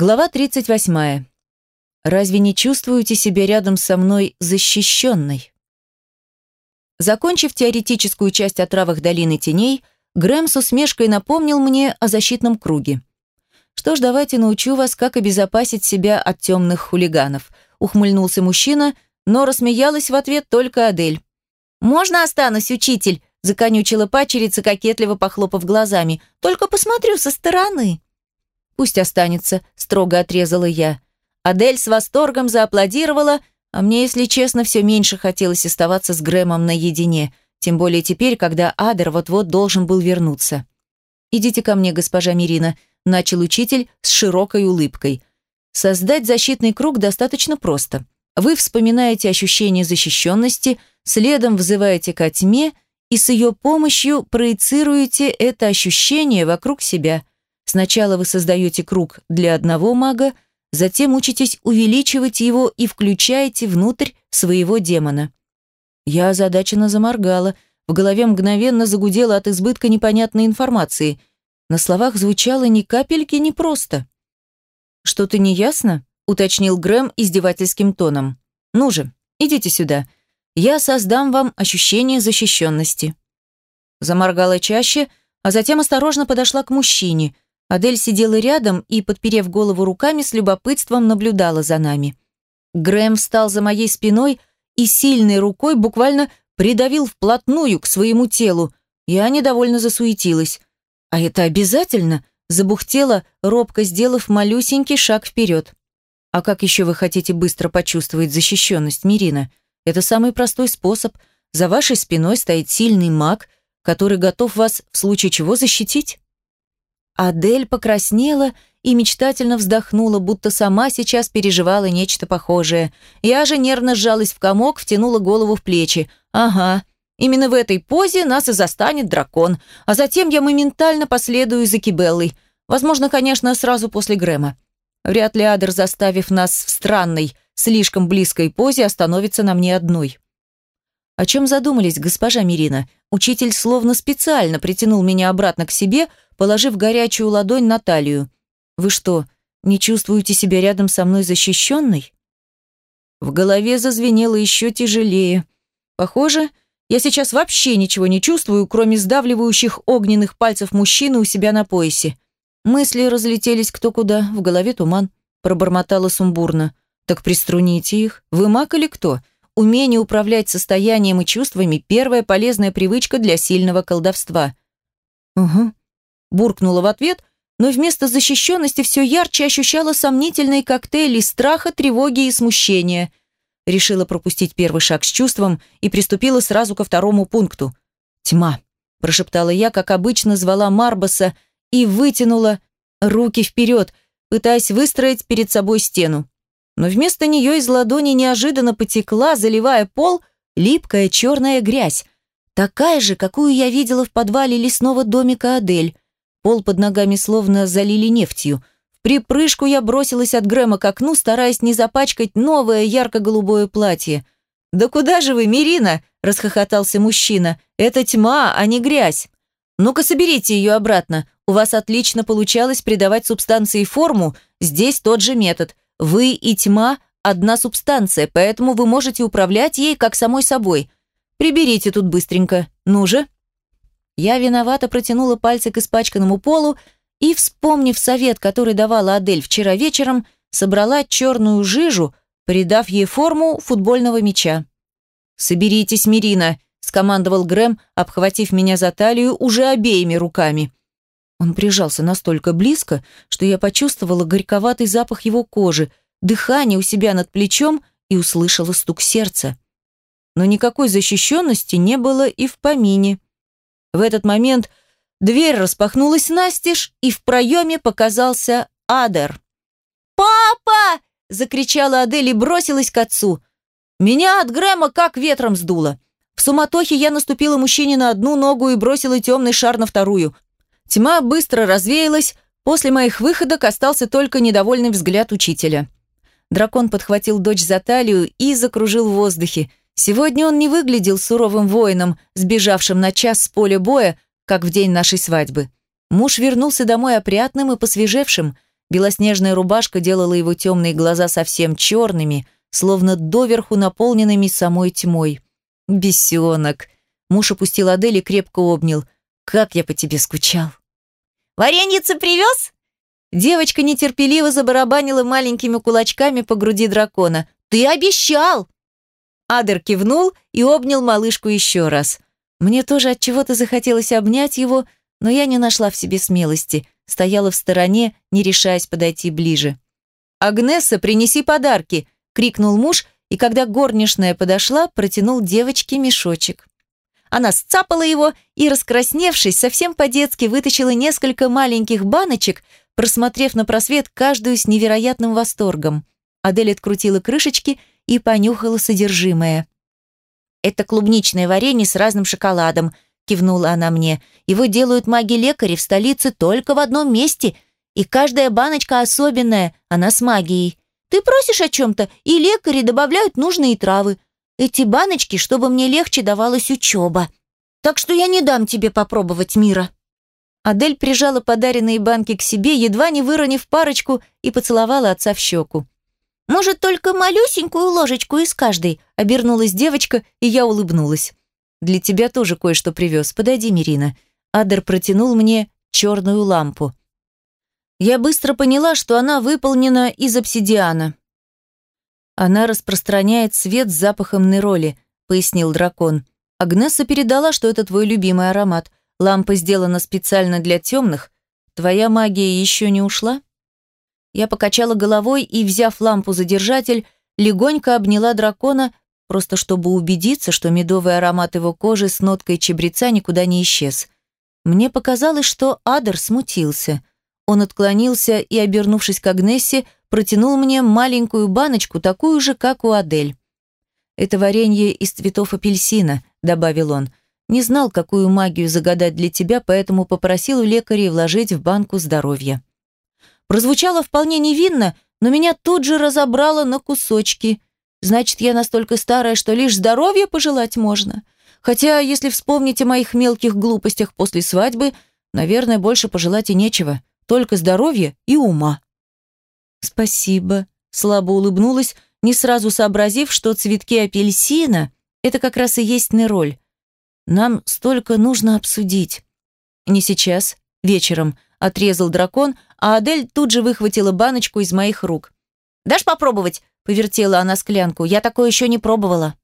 Глава 38. Разве не чувствуете себя рядом со мной защищенной? Закончив теоретическую часть о травах долины теней, Грэм с усмешкой напомнил мне о защитном круге. Что ж, давайте научу вас, как обезопасить себя от темных хулиганов. Ухмыльнулся мужчина, но рассмеялась в ответ только Адель. «Можно останусь, учитель?» – законючила пачерица, кокетливо похлопав глазами. «Только посмотрю со стороны». «Пусть останется», – строго отрезала я. Адель с восторгом зааплодировала, а мне, если честно, все меньше хотелось оставаться с Грэмом наедине, тем более теперь, когда Адер вот-вот должен был вернуться. «Идите ко мне, госпожа Мирина», – начал учитель с широкой улыбкой. «Создать защитный круг достаточно просто. Вы вспоминаете ощущение защищенности, следом взываете ко тьме и с ее помощью проецируете это ощущение вокруг себя – Сначала вы создаете круг для одного мага, затем учитесь увеличивать его и включаете внутрь своего демона. Я озадаченно заморгала, в голове мгновенно загудело от избытка непонятной информации. На словах звучало ни капельки непросто. «Что-то неясно?» — уточнил Грэм издевательским тоном. «Ну же, идите сюда. Я создам вам ощущение защищенности». Заморгала чаще, а затем осторожно подошла к мужчине — Адель сидела рядом и, подперев голову руками, с любопытством наблюдала за нами. Грэм встал за моей спиной и сильной рукой буквально придавил вплотную к своему телу. Я недовольно засуетилась. «А это обязательно?» – забухтела, робко сделав малюсенький шаг вперед. «А как еще вы хотите быстро почувствовать защищенность, Мирина? Это самый простой способ. За вашей спиной стоит сильный маг, который готов вас в случае чего защитить». Адель покраснела и мечтательно вздохнула, будто сама сейчас переживала нечто похожее. Я же нервно сжалась в комок, втянула голову в плечи. «Ага, именно в этой позе нас и застанет дракон, а затем я моментально последую за Кибеллой. Возможно, конечно, сразу после Грэма. Вряд ли Адер, заставив нас в странной, слишком близкой позе, остановится на мне одной». «О чем задумались, госпожа Мирина?» Учитель словно специально притянул меня обратно к себе, положив горячую ладонь на талию. «Вы что, не чувствуете себя рядом со мной защищенной?» В голове зазвенело еще тяжелее. Похоже, я сейчас вообще ничего не чувствую, кроме сдавливающих огненных пальцев мужчины у себя на поясе. Мысли разлетелись кто куда, в голове туман. Пробормотала сумбурно. «Так приструните их. Вы маг или кто?» Умение управлять состоянием и чувствами – первая полезная привычка для сильного колдовства. «Угу», – буркнула в ответ, но вместо защищенности все ярче ощущала сомнительные коктейли страха, тревоги и смущения. Решила пропустить первый шаг с чувством и приступила сразу ко второму пункту. «Тьма», – прошептала я, как обычно звала Марбаса, и вытянула руки вперед, пытаясь выстроить перед собой стену но вместо нее из ладони неожиданно потекла, заливая пол, липкая черная грязь, такая же, какую я видела в подвале лесного домика Адель. Пол под ногами словно залили нефтью. В припрыжку я бросилась от Грэма к окну, стараясь не запачкать новое ярко-голубое платье. «Да куда же вы, Мирина?» – расхохотался мужчина. «Это тьма, а не грязь. Ну-ка соберите ее обратно. У вас отлично получалось придавать субстанции форму, здесь тот же метод – вы и тьма – одна субстанция, поэтому вы можете управлять ей как самой собой. Приберите тут быстренько. Ну же. Я виновато протянула пальцы к испачканному полу и, вспомнив совет, который давала Адель вчера вечером, собрала черную жижу, придав ей форму футбольного мяча. «Соберитесь, Мирина», – скомандовал Грэм, обхватив меня за талию уже обеими руками. Он прижался настолько близко, что я почувствовала горьковатый запах его кожи, дыхание у себя над плечом и услышала стук сердца. Но никакой защищенности не было и в помине. В этот момент дверь распахнулась настежь, и в проеме показался Адер. «Папа!» – закричала Адель и бросилась к отцу. Меня от Грэма как ветром сдуло. В суматохе я наступила мужчине на одну ногу и бросила темный шар на вторую – Тьма быстро развеялась, после моих выходок остался только недовольный взгляд учителя. Дракон подхватил дочь за талию и закружил в воздухе. Сегодня он не выглядел суровым воином, сбежавшим на час с поля боя, как в день нашей свадьбы. Муж вернулся домой опрятным и посвежевшим. Белоснежная рубашка делала его темные глаза совсем черными, словно доверху наполненными самой тьмой. «Бесенок!» Муж опустил Адель и крепко обнял. «Как я по тебе скучал!» «Вареньице привез?» Девочка нетерпеливо забарабанила маленькими кулачками по груди дракона. «Ты обещал!» Адер кивнул и обнял малышку еще раз. Мне тоже от чего-то захотелось обнять его, но я не нашла в себе смелости, стояла в стороне, не решаясь подойти ближе. «Агнесса, принеси подарки!» — крикнул муж, и когда горничная подошла, протянул девочке мешочек. Она сцапала его и, раскрасневшись, совсем по-детски вытащила несколько маленьких баночек, просмотрев на просвет каждую с невероятным восторгом. Адель открутила крышечки и понюхала содержимое. «Это клубничное варенье с разным шоколадом», кивнула она мне. Его делают маги-лекари в столице только в одном месте, и каждая баночка особенная, она с магией. Ты просишь о чем-то, и лекари добавляют нужные травы. Эти баночки, чтобы мне легче давалась учеба. Так что я не дам тебе попробовать мира». Адель прижала подаренные банки к себе, едва не выронив парочку, и поцеловала отца в щеку. «Может, только малюсенькую ложечку из каждой?» – обернулась девочка, и я улыбнулась. Для тебя тоже кое-что привез. Подойди, Мирина». Адер протянул мне черную лампу. Я быстро поняла, что она выполнена из обсидиана. «Она распространяет свет с запахом нероли», — пояснил дракон. «Агнесса передала, что это твой любимый аромат. Лампа сделана специально для темных. Твоя магия еще не ушла?» Я покачала головой и, взяв лампу за держатель, легонько обняла дракона, просто чтобы убедиться, что медовый аромат его кожи с ноткой чебреца никуда не исчез. Мне показалось, что Адер смутился. Он отклонился и, обернувшись к Агнессе, протянул мне маленькую баночку, такую же, как у Адель. «Это варенье из цветов апельсина», — добавил он. «Не знал, какую магию загадать для тебя, поэтому попросил у лекарей вложить в банку здоровья». Прозвучало вполне невинно, но меня тут же разобрало на кусочки — Значит, я настолько старая, что лишь здоровья пожелать можно. Хотя, если вспомнить о моих мелких глупостях после свадьбы, наверное, больше пожелать и нечего. Только здоровья и ума. Спасибо. Слабо улыбнулась, не сразу сообразив, что цветки апельсина — это как раз и есть нероль. Нам столько нужно обсудить. Не сейчас, вечером, отрезал дракон, а Адель тут же выхватила баночку из моих рук. «Дашь попробовать?» Повертела она склянку. «Я такое еще не пробовала».